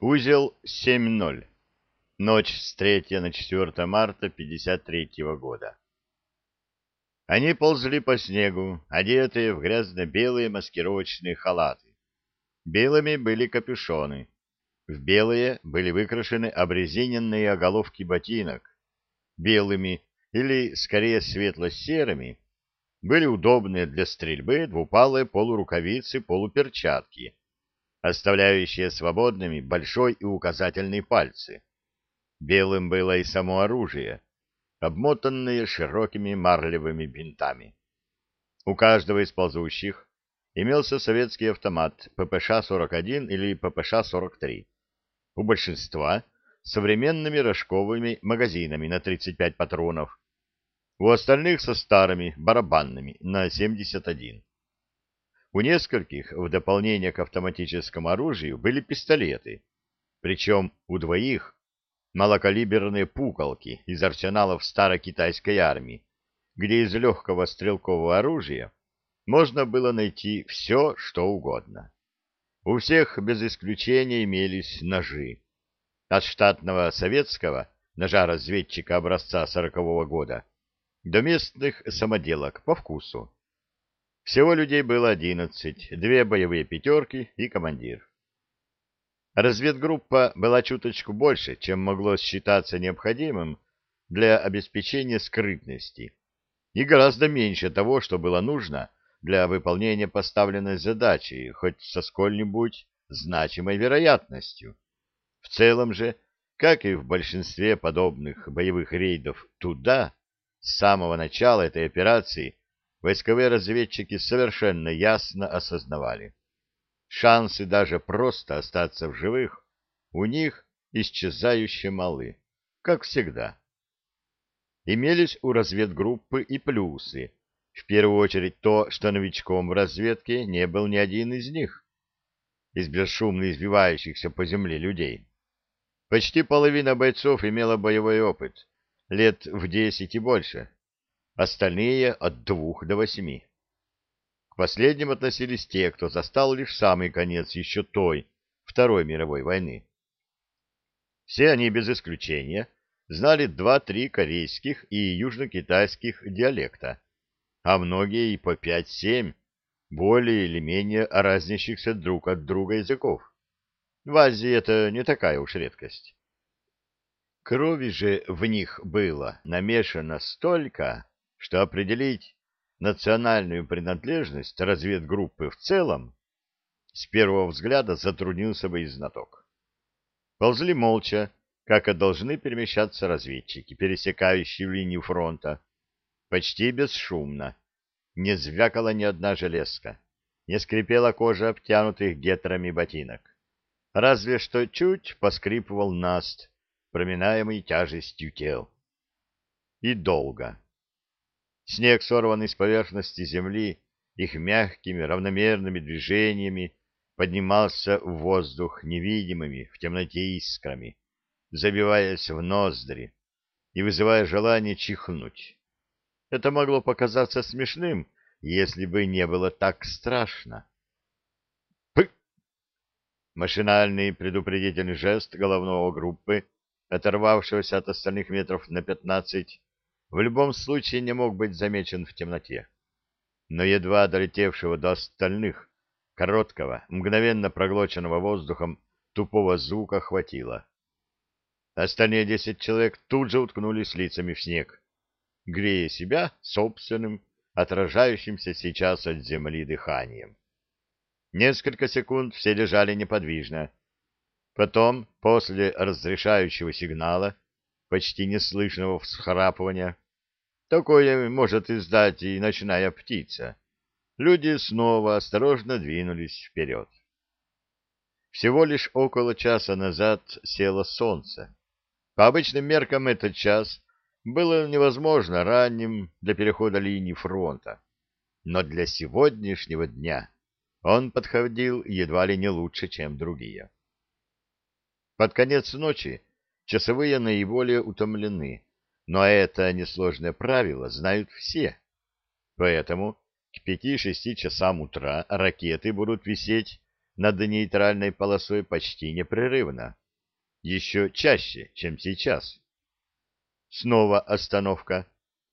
Узел 7.0. Ночь с 3 на 4 марта 53 года. Они ползли по снегу, одетые в грязно-белые маскировочные халаты. Белыми были капюшоны. В белые были выкрашены обрезиненные оголовки ботинок. Белыми, или скорее светло-серыми, были удобные для стрельбы двупалые полурукавицы-полуперчатки оставляющие свободными большой и указательный пальцы. Белым было и само оружие, обмотанное широкими марлевыми бинтами. У каждого из ползущих имелся советский автомат ППШ-41 или ППШ-43. У большинства современными рожковыми магазинами на 35 патронов, у остальных со старыми барабанными на 71. У нескольких в дополнение к автоматическому оружию были пистолеты, причем у двоих малокалиберные пукалки из арсеналов старой китайской армии, где из легкого стрелкового оружия можно было найти все, что угодно. У всех без исключения имелись ножи. От штатного советского ножа-разведчика образца сорокового года до местных самоделок по вкусу. Всего людей было одиннадцать, две боевые пятерки и командир. Разведгруппа была чуточку больше, чем могло считаться необходимым для обеспечения скрытности, и гораздо меньше того, что было нужно для выполнения поставленной задачи, хоть со сколь-нибудь значимой вероятностью. В целом же, как и в большинстве подобных боевых рейдов туда, с самого начала этой операции войсковые разведчики совершенно ясно осознавали. Шансы даже просто остаться в живых у них исчезающе малы, как всегда. Имелись у разведгруппы и плюсы. В первую очередь то, что новичком в разведке не был ни один из них, из бесшумно избивающихся по земле людей. Почти половина бойцов имела боевой опыт, лет в десять и больше остальные от двух до восьми. К последним относились те, кто застал лишь самый конец еще той, Второй мировой войны. Все они без исключения знали два-три корейских и южно-китайских диалекта, а многие и по пять-семь, более или менее разнящихся друг от друга языков. В Азии это не такая уж редкость. Крови же в них было намешано столько, что определить национальную принадлежность разведгруппы в целом с первого взгляда затруднился бы и знаток. Ползли молча, как и должны перемещаться разведчики, пересекающие линию фронта, почти бесшумно. Не звякала ни одна железка, не скрипела кожа обтянутых гетрами ботинок. Разве что чуть поскрипывал наст, проминаемый тяжестью тел. И долго. Снег, сорванный с поверхности земли, их мягкими равномерными движениями поднимался в воздух невидимыми в темноте искрами, забиваясь в ноздри и вызывая желание чихнуть. Это могло показаться смешным, если бы не было так страшно. Пы! Машинальный предупредительный жест головного группы, оторвавшегося от остальных метров на пятнадцать, в любом случае не мог быть замечен в темноте. Но едва долетевшего до остальных, короткого, мгновенно проглоченного воздухом, тупого звука хватило. Остальные десять человек тут же уткнулись лицами в снег, грея себя собственным, отражающимся сейчас от земли дыханием. Несколько секунд все лежали неподвижно. Потом, после разрешающего сигнала, почти неслышного всхрапывания. Такое может издать и ночная птица. Люди снова осторожно двинулись вперед. Всего лишь около часа назад село солнце. По обычным меркам этот час было невозможно ранним для перехода линии фронта. Но для сегодняшнего дня он подходил едва ли не лучше, чем другие. Под конец ночи Часовые наиболее утомлены, но это несложное правило знают все. Поэтому к пяти-шести часам утра ракеты будут висеть над нейтральной полосой почти непрерывно, еще чаще, чем сейчас. Снова остановка.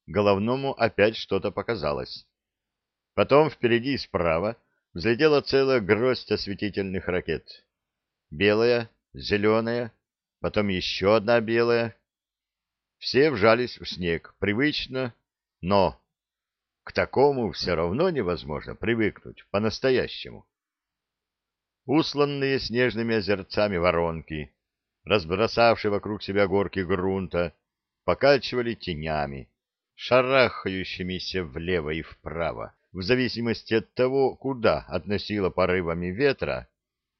Головному опять что-то показалось. Потом впереди и справа взлетела целая гроздь осветительных ракет. Белая, зеленая, потом еще одна белая. Все вжались в снег, привычно, но к такому все равно невозможно привыкнуть по-настоящему. Усланные снежными озерцами воронки, разбросавшие вокруг себя горки грунта, покачивали тенями, шарахающимися влево и вправо в зависимости от того, куда относило порывами ветра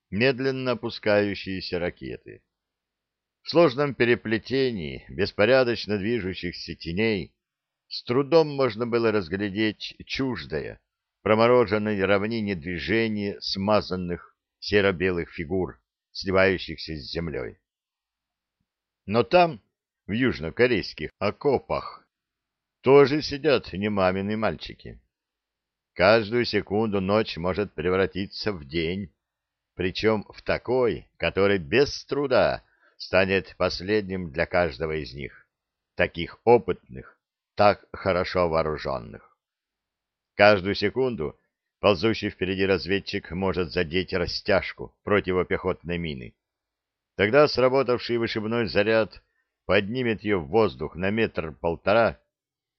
медленно опускающиеся ракеты. В сложном переплетении беспорядочно движущихся теней с трудом можно было разглядеть чуждое, промороженной равнине движение смазанных серо-белых фигур, сливающихся с землей. Но там, в южнокорейских окопах, тоже сидят немамины мальчики. Каждую секунду ночь может превратиться в день, причем в такой, который без труда станет последним для каждого из них, таких опытных, так хорошо вооруженных. Каждую секунду ползущий впереди разведчик может задеть растяжку противопехотной мины. Тогда сработавший вышибной заряд поднимет ее в воздух на метр-полтора,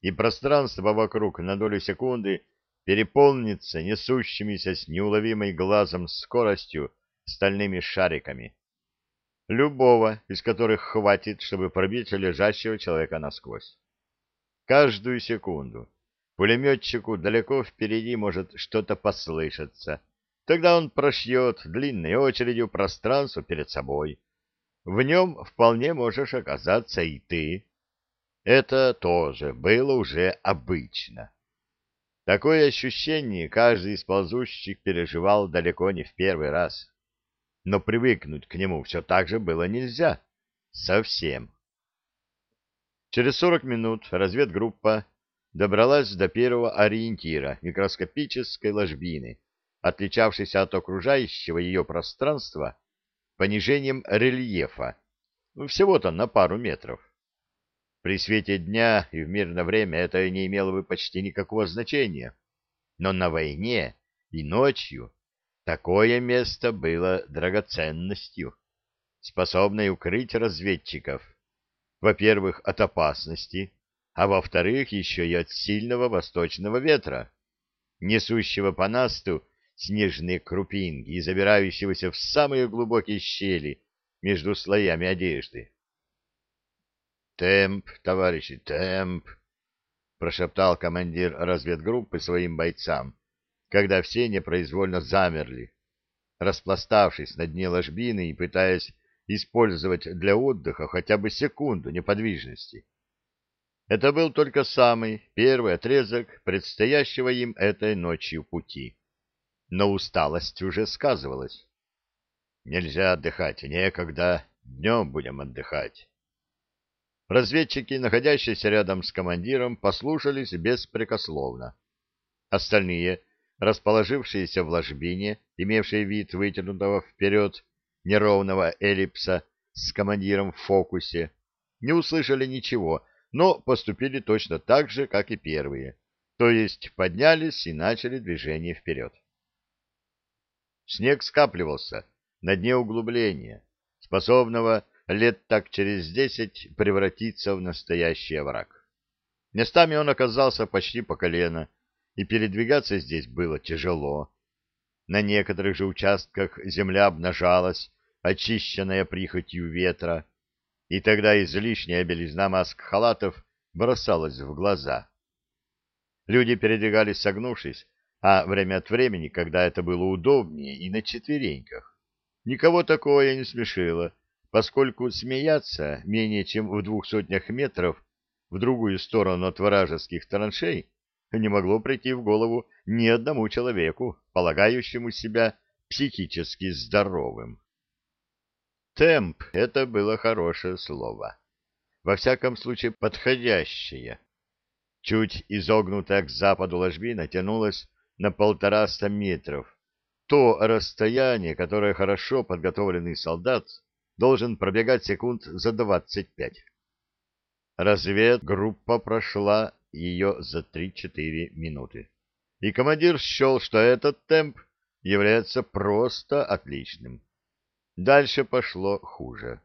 и пространство вокруг на долю секунды — переполнится несущимися с неуловимой глазом скоростью стальными шариками, любого из которых хватит, чтобы пробить лежащего человека насквозь. Каждую секунду пулеметчику далеко впереди может что-то послышаться, тогда он прошьет длинной очередью пространство перед собой. В нем вполне можешь оказаться и ты. Это тоже было уже обычно. Такое ощущение каждый из ползущих переживал далеко не в первый раз. Но привыкнуть к нему все так же было нельзя. Совсем. Через сорок минут разведгруппа добралась до первого ориентира микроскопической ложбины, отличавшейся от окружающего ее пространства понижением рельефа, всего-то на пару метров. При свете дня и в мирное время это не имело бы почти никакого значения. Но на войне и ночью такое место было драгоценностью, способной укрыть разведчиков, во-первых, от опасности, а во-вторых, еще и от сильного восточного ветра, несущего по насту снежные крупинки и забирающегося в самые глубокие щели между слоями одежды. «Темп, товарищи, темп!» — прошептал командир разведгруппы своим бойцам, когда все непроизвольно замерли, распластавшись на дне ложбины и пытаясь использовать для отдыха хотя бы секунду неподвижности. Это был только самый первый отрезок предстоящего им этой ночью пути. Но усталость уже сказывалась. Нельзя отдыхать, некогда, днем будем отдыхать. Разведчики, находящиеся рядом с командиром, послушались беспрекословно. Остальные, расположившиеся в ложбине, имевшие вид вытянутого вперед неровного эллипса с командиром в фокусе, не услышали ничего, но поступили точно так же, как и первые, то есть поднялись и начали движение вперед. Снег скапливался на дне углубления, способного лет так через десять превратиться в настоящий овраг. Местами он оказался почти по колено, и передвигаться здесь было тяжело. На некоторых же участках земля обнажалась, очищенная прихотью ветра, и тогда излишняя белизна маск-халатов бросалась в глаза. Люди передвигались согнувшись, а время от времени, когда это было удобнее, и на четвереньках. Никого такое не смешило, поскольку смеяться менее чем в двух сотнях метров в другую сторону от вражеских траншей не могло прийти в голову ни одному человеку, полагающему себя психически здоровым. Темп — это было хорошее слово. Во всяком случае, подходящее. Чуть изогнутая к западу ложбина тянулась на полтораста метров, то расстояние, которое хорошо подготовленный солдат должен пробегать секунд за 25. Разведгруппа прошла ее за 3-4 минуты. И командир счел, что этот темп является просто отличным. Дальше пошло хуже.